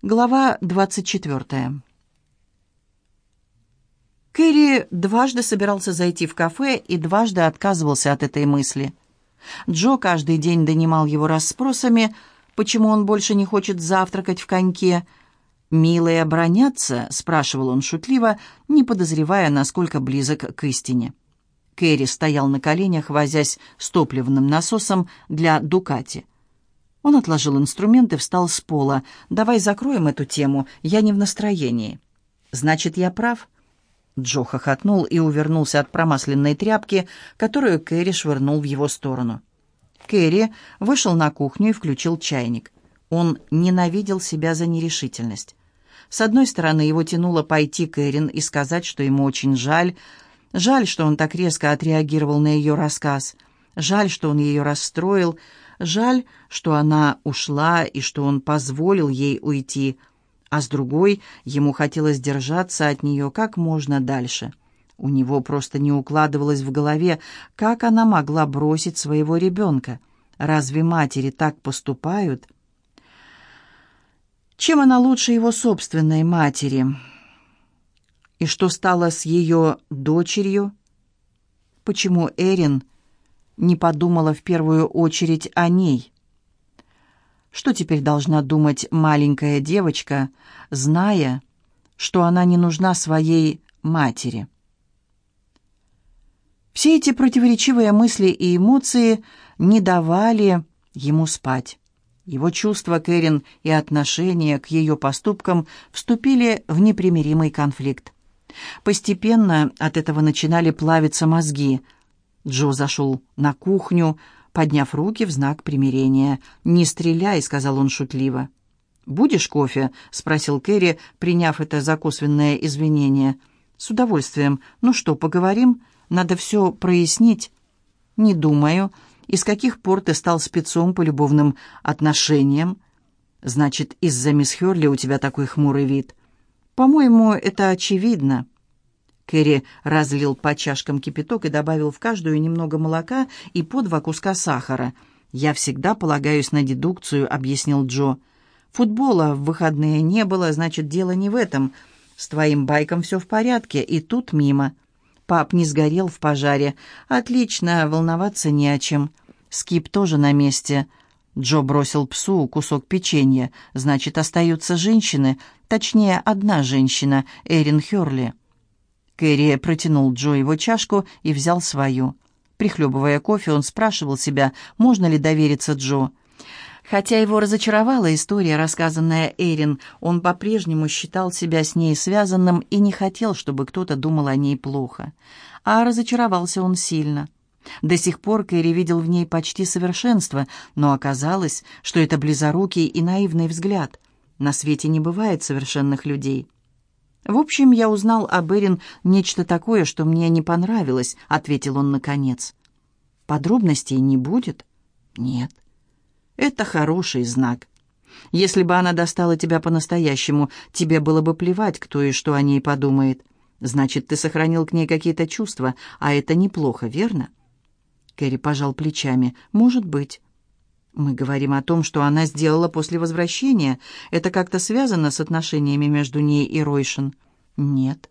Глава 24. Кэрри дважды собирался зайти в кафе и дважды отказывался от этой мысли. Джо каждый день донимал его расспросами, почему он больше не хочет завтракать в коньке. «Милые бронятся?» — спрашивал он шутливо, не подозревая, насколько близок к истине. Кэрри стоял на коленях, возясь с топливным насосом для «Дукати». Он отложил инструмент и встал с пола. «Давай закроем эту тему, я не в настроении». «Значит, я прав?» Джо хохотнул и увернулся от промасленной тряпки, которую Кэрри швырнул в его сторону. Кэрри вышел на кухню и включил чайник. Он ненавидел себя за нерешительность. С одной стороны, его тянуло пойти к Эрин и сказать, что ему очень жаль. Жаль, что он так резко отреагировал на ее рассказ. Жаль, что он ее расстроил. Жаль, что она ушла и что он позволил ей уйти, а с другой ему хотелось держаться от нее как можно дальше. У него просто не укладывалось в голове, как она могла бросить своего ребенка. Разве матери так поступают? Чем она лучше его собственной матери? И что стало с ее дочерью? Почему Эрин не подумала в первую очередь о ней. Что теперь должна думать маленькая девочка, зная, что она не нужна своей матери? Все эти противоречивые мысли и эмоции не давали ему спать. Его чувства к Эрин и отношение к ее поступкам вступили в непримиримый конфликт. Постепенно от этого начинали плавиться мозги – Джо зашел на кухню, подняв руки в знак примирения. «Не стреляй», — сказал он шутливо. «Будешь кофе?» — спросил Кэрри, приняв это за косвенное извинение. «С удовольствием. Ну что, поговорим? Надо все прояснить». «Не думаю. Из каких пор ты стал спецом по любовным отношениям?» «Значит, из-за мисс Хёрли у тебя такой хмурый вид?» «По-моему, это очевидно». Кэрри разлил по чашкам кипяток и добавил в каждую немного молока и по два куска сахара. «Я всегда полагаюсь на дедукцию», — объяснил Джо. «Футбола в выходные не было, значит, дело не в этом. С твоим байком все в порядке, и тут мимо». Пап не сгорел в пожаре. «Отлично, волноваться не о чем. Скип тоже на месте». Джо бросил псу кусок печенья. «Значит, остаются женщины, точнее, одна женщина, Эрин Хёрли». Кэрри протянул Джо его чашку и взял свою. Прихлебывая кофе, он спрашивал себя, можно ли довериться Джо. Хотя его разочаровала история, рассказанная Эрин, он по-прежнему считал себя с ней связанным и не хотел, чтобы кто-то думал о ней плохо. А разочаровался он сильно. До сих пор Кэрри видел в ней почти совершенство, но оказалось, что это близорукий и наивный взгляд. На свете не бывает совершенных людей. «В общем, я узнал об Эрин нечто такое, что мне не понравилось», — ответил он наконец. «Подробностей не будет?» «Нет». «Это хороший знак. Если бы она достала тебя по-настоящему, тебе было бы плевать, кто и что о ней подумает. Значит, ты сохранил к ней какие-то чувства, а это неплохо, верно?» Кэрри пожал плечами. «Может быть». «Мы говорим о том, что она сделала после возвращения. Это как-то связано с отношениями между ней и Ройшин?» «Нет.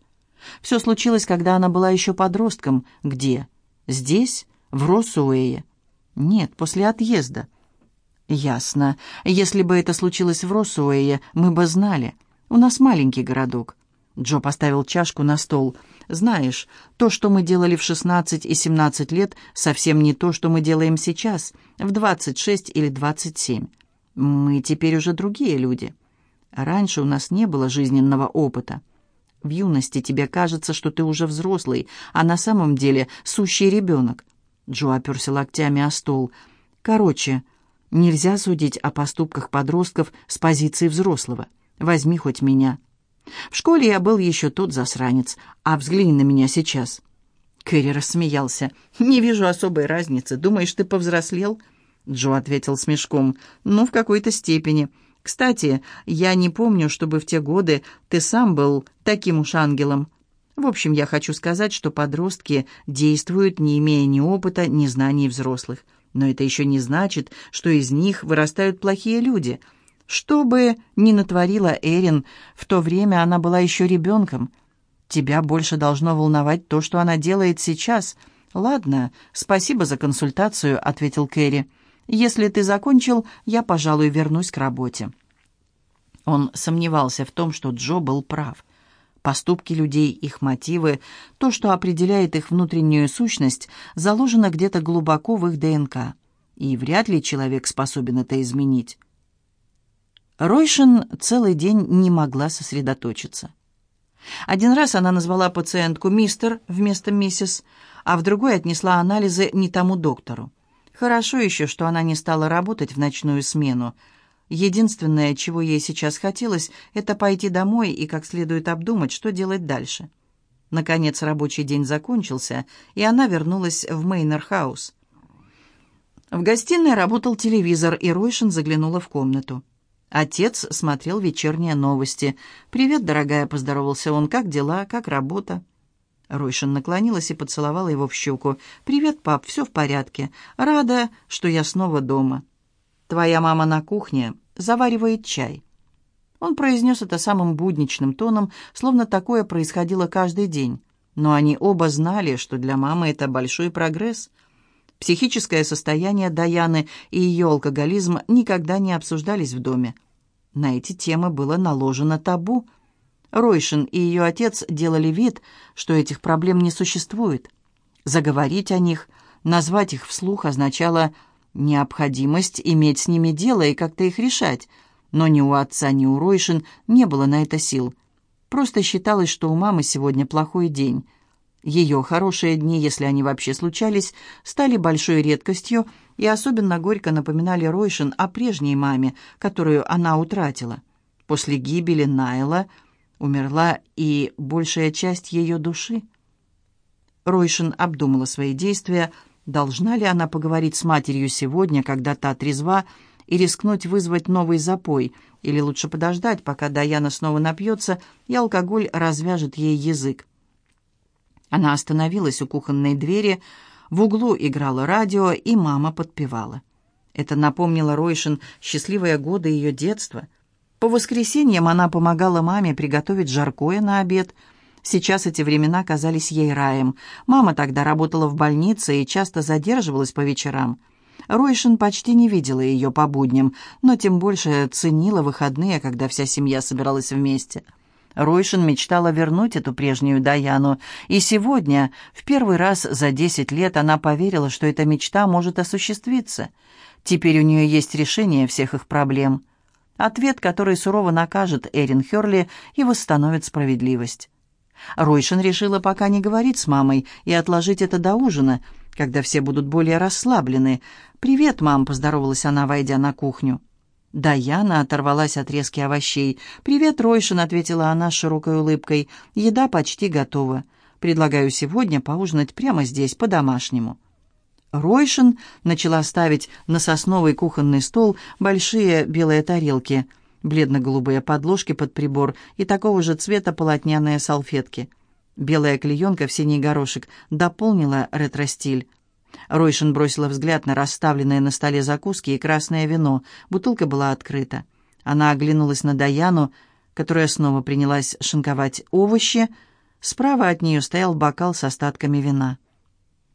Все случилось, когда она была еще подростком. Где? Здесь? В Росуэе?» «Нет, после отъезда». «Ясно. Если бы это случилось в Росуэе, мы бы знали. У нас маленький городок». Джо поставил чашку на стол. «Знаешь, то, что мы делали в 16 и 17 лет, совсем не то, что мы делаем сейчас, в 26 или 27. Мы теперь уже другие люди. Раньше у нас не было жизненного опыта. В юности тебе кажется, что ты уже взрослый, а на самом деле сущий ребенок». Джо оперся локтями о стол. «Короче, нельзя судить о поступках подростков с позиции взрослого. Возьми хоть меня». В школе я был еще тот засранец, а взгляни на меня сейчас». Кэрри рассмеялся. «Не вижу особой разницы. Думаешь, ты повзрослел?» Джо ответил с мешком. «Ну, в какой-то степени. Кстати, я не помню, чтобы в те годы ты сам был таким уж ангелом. В общем, я хочу сказать, что подростки действуют, не имея ни опыта, ни знаний взрослых. Но это еще не значит, что из них вырастают плохие люди. Что бы ни натворила Эрин, в то время она была еще ребенком. Тебя больше должно волновать то, что она делает сейчас. Ладно, спасибо за консультацию, ответил Кэрри. Если ты закончил, я, пожалуй, вернусь к работе. Он сомневался в том, что Джо был прав. Поступки людей, их мотивы, то, что определяет их внутреннюю сущность, заложено где-то глубоко в их ДНК. И вряд ли человек способен это изменить. Ройшин целый день не могла сосредоточиться. Один раз она назвала пациентку «мистер» вместо «миссис», а в другой отнесла анализы не тому доктору. Хорошо еще, что она не стала работать в ночную смену. Единственное, чего ей сейчас хотелось, это пойти домой и как следует обдумать, что делать дальше. Наконец рабочий день закончился, и она вернулась в Мейнер-хаус. В гостиной работал телевизор, и Ройшин заглянула в комнату. Отец смотрел вечерние новости. «Привет, дорогая», — поздоровался он. «Как дела? Как работа?» Ройшин наклонилась и поцеловала его в щеку. «Привет, пап, все в порядке. Рада, что я снова дома. Твоя мама на кухне заваривает чай». Он произнес это самым будничным тоном, словно такое происходило каждый день. Но они оба знали, что для мамы это большой прогресс — Психическое состояние Даяны и ее алкоголизм никогда не обсуждались в доме. На эти темы было наложено табу. Ройшин и ее отец делали вид, что этих проблем не существует. Заговорить о них, назвать их вслух означало необходимость иметь с ними дело и как-то их решать, но ни у отца, ни у Ройшин не было на это сил. Просто считалось, что у мамы сегодня плохой день. Ее хорошие дни, если они вообще случались, стали большой редкостью и особенно горько напоминали Ройшин о прежней маме, которую она утратила. После гибели Найла умерла и большая часть ее души. Ройшин обдумала свои действия, должна ли она поговорить с матерью сегодня, когда та трезва, и рискнуть вызвать новый запой, или лучше подождать, пока Даяна снова напьется, и алкоголь развяжет ей язык. Она остановилась у кухонной двери, в углу играло радио, и мама подпевала. Это напомнило Ройшин счастливые годы ее детства. По воскресеньям она помогала маме приготовить жаркое на обед. Сейчас эти времена казались ей раем. Мама тогда работала в больнице и часто задерживалась по вечерам. Ройшин почти не видела ее по будням, но тем больше ценила выходные, когда вся семья собиралась вместе – Ройшин мечтала вернуть эту прежнюю Даяну, и сегодня, в первый раз за десять лет, она поверила, что эта мечта может осуществиться. Теперь у нее есть решение всех их проблем. Ответ, который сурово накажет Эрин Херли и восстановит справедливость. Ройшин решила пока не говорить с мамой и отложить это до ужина, когда все будут более расслаблены. «Привет, мам», — поздоровалась она, войдя на кухню. Даяна оторвалась от резки овощей. «Привет, Ройшин», — ответила она с широкой улыбкой. «Еда почти готова. Предлагаю сегодня поужинать прямо здесь, по-домашнему». Ройшин начала ставить на сосновый кухонный стол большие белые тарелки, бледно-голубые подложки под прибор и такого же цвета полотняные салфетки. Белая клеенка в синий горошек дополнила ретро-стиль. Ройшин бросила взгляд на расставленные на столе закуски и красное вино. Бутылка была открыта. Она оглянулась на Даяну, которая снова принялась шинковать овощи. Справа от нее стоял бокал с остатками вина.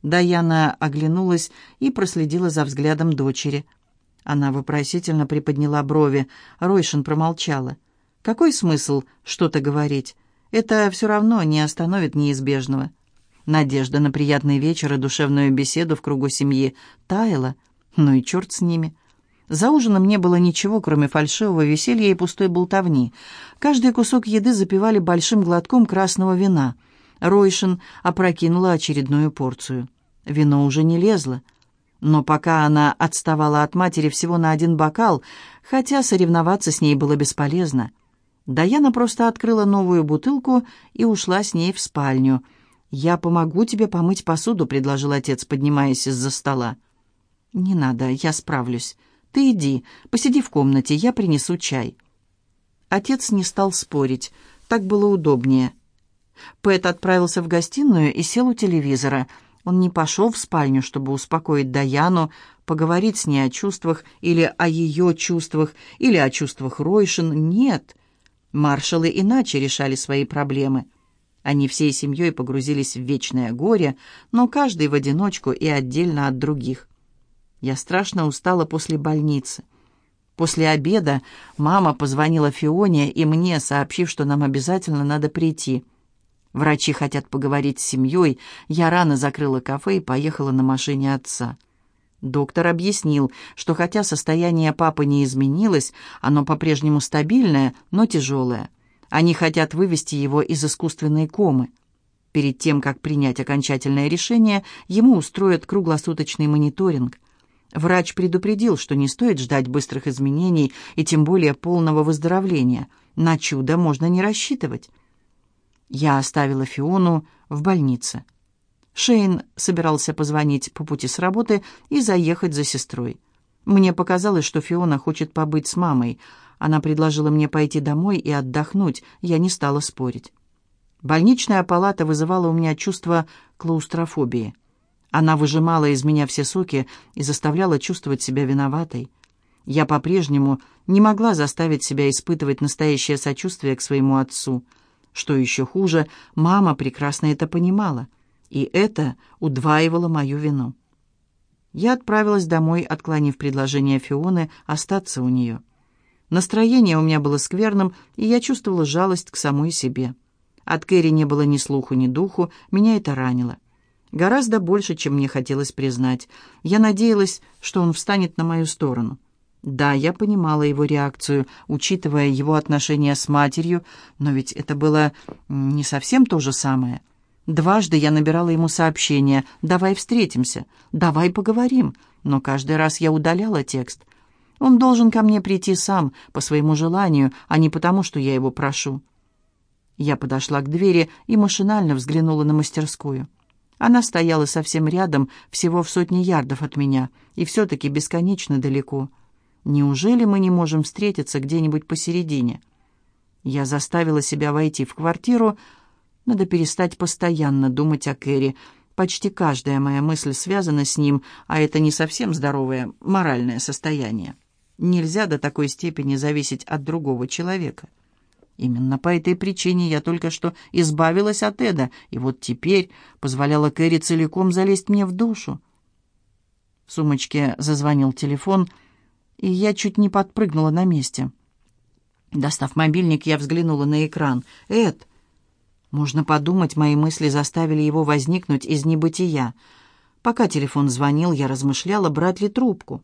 Даяна оглянулась и проследила за взглядом дочери. Она вопросительно приподняла брови. Ройшин промолчала. «Какой смысл что-то говорить? Это все равно не остановит неизбежного». Надежда на приятный вечер и душевную беседу в кругу семьи таяла. Ну и черт с ними. За ужином не было ничего, кроме фальшивого веселья и пустой болтовни. Каждый кусок еды запивали большим глотком красного вина. Ройшин опрокинула очередную порцию. Вино уже не лезло. Но пока она отставала от матери всего на один бокал, хотя соревноваться с ней было бесполезно. Даяна просто открыла новую бутылку и ушла с ней в спальню — «Я помогу тебе помыть посуду», — предложил отец, поднимаясь из-за стола. «Не надо, я справлюсь. Ты иди, посиди в комнате, я принесу чай». Отец не стал спорить, так было удобнее. Пэт отправился в гостиную и сел у телевизора. Он не пошел в спальню, чтобы успокоить Даяну, поговорить с ней о чувствах или о ее чувствах, или о чувствах Ройшин. Нет. Маршалы иначе решали свои проблемы. Они всей семьей погрузились в вечное горе, но каждый в одиночку и отдельно от других. Я страшно устала после больницы. После обеда мама позвонила Фионе и мне, сообщив, что нам обязательно надо прийти. Врачи хотят поговорить с семьей. Я рано закрыла кафе и поехала на машине отца. Доктор объяснил, что хотя состояние папы не изменилось, оно по-прежнему стабильное, но тяжелое. Они хотят вывести его из искусственной комы. Перед тем, как принять окончательное решение, ему устроят круглосуточный мониторинг. Врач предупредил, что не стоит ждать быстрых изменений и тем более полного выздоровления. На чудо можно не рассчитывать. Я оставила Фиону в больнице. Шейн собирался позвонить по пути с работы и заехать за сестрой. Мне показалось, что Фиона хочет побыть с мамой. Она предложила мне пойти домой и отдохнуть. Я не стала спорить. Больничная палата вызывала у меня чувство клаустрофобии. Она выжимала из меня все соки и заставляла чувствовать себя виноватой. Я по-прежнему не могла заставить себя испытывать настоящее сочувствие к своему отцу — что еще хуже, мама прекрасно это понимала, и это удваивало мою вину. Я отправилась домой, отклонив предложение Фионы остаться у нее. Настроение у меня было скверным, и я чувствовала жалость к самой себе. От Кэрри не было ни слуху, ни духу, меня это ранило. Гораздо больше, чем мне хотелось признать. Я надеялась, что он встанет на мою сторону. Да, я понимала его реакцию, учитывая его отношения с матерью, но ведь это было не совсем то же самое. Дважды я набирала ему сообщения «давай встретимся», «давай поговорим», но каждый раз я удаляла текст. Он должен ко мне прийти сам, по своему желанию, а не потому, что я его прошу. Я подошла к двери и машинально взглянула на мастерскую. Она стояла совсем рядом, всего в сотне ярдов от меня, и все-таки бесконечно далеко — Неужели мы не можем встретиться где-нибудь посередине? Я заставила себя войти в квартиру. Надо перестать постоянно думать о Кэрри. Почти каждая моя мысль связана с ним, а это не совсем здоровое моральное состояние. Нельзя до такой степени зависеть от другого человека. Именно по этой причине я только что избавилась от Эда, и вот теперь позволяла Кэрри целиком залезть мне в душу. В сумочке зазвонил телефон — и я чуть не подпрыгнула на месте. Достав мобильник, я взглянула на экран. «Эд!» Можно подумать, мои мысли заставили его возникнуть из небытия. Пока телефон звонил, я размышляла, брать ли трубку.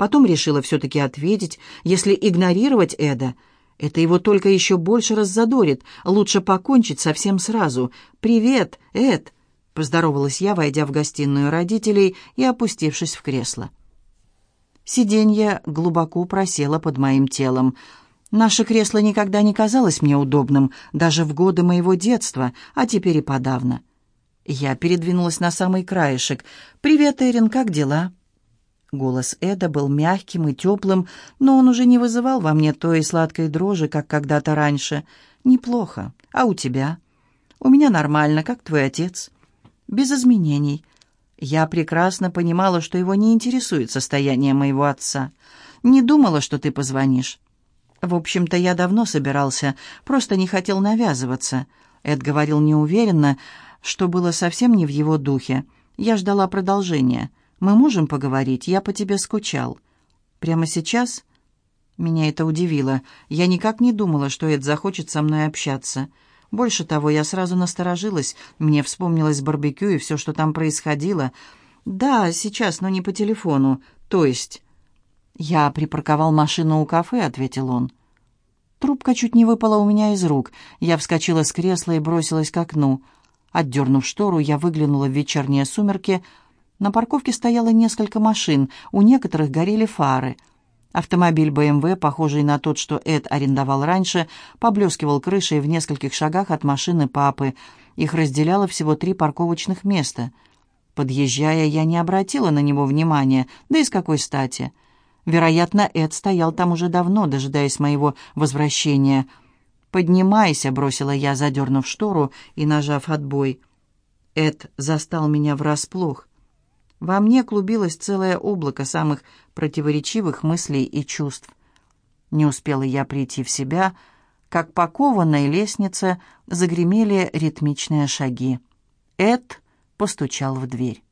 Потом решила все-таки ответить, если игнорировать Эда. Это его только еще больше раззадорит. Лучше покончить совсем сразу. «Привет, Эд!» — поздоровалась я, войдя в гостиную родителей и опустившись в кресло. Сиденье глубоко просело под моим телом. Наше кресло никогда не казалось мне удобным, даже в годы моего детства, а теперь и подавно. Я передвинулась на самый краешек. «Привет, Эрин, как дела?» Голос Эда был мягким и теплым, но он уже не вызывал во мне той сладкой дрожи, как когда-то раньше. «Неплохо. А у тебя?» «У меня нормально, как твой отец?» «Без изменений. Я прекрасно понимала, что его не интересует состояние моего отца. Не думала, что ты позвонишь. В общем-то, я давно собирался, просто не хотел навязываться. Эд говорил неуверенно, что было совсем не в его духе. Я ждала продолжения. Мы можем поговорить, я по тебе скучал. Прямо сейчас? Меня это удивило. Я никак не думала, что Эд захочет со мной общаться. Больше того, я сразу насторожилась. Мне вспомнилось барбекю и все, что там происходило. «Да, сейчас, но не по телефону. То есть...» «Я припарковал машину у кафе», — ответил он. Трубка чуть не выпала у меня из рук. Я вскочила с кресла и бросилась к окну. Отдернув штору, я выглянула в вечерние сумерки. На парковке стояло несколько машин, у некоторых горели фары — Автомобиль БМВ, похожий на тот, что Эд арендовал раньше, поблескивал крышей в нескольких шагах от машины папы. Их разделяло всего три парковочных места. Подъезжая, я не обратила на него внимания, да и с какой стати. Вероятно, Эд стоял там уже давно, дожидаясь моего возвращения. «Поднимайся», — бросила я, задернув штору и нажав отбой. Эд застал меня врасплох. Во мне клубилось целое облако самых противоречивых мыслей и чувств. Не успела я прийти в себя, как по кованой лестнице загремели ритмичные шаги. Эд постучал в дверь.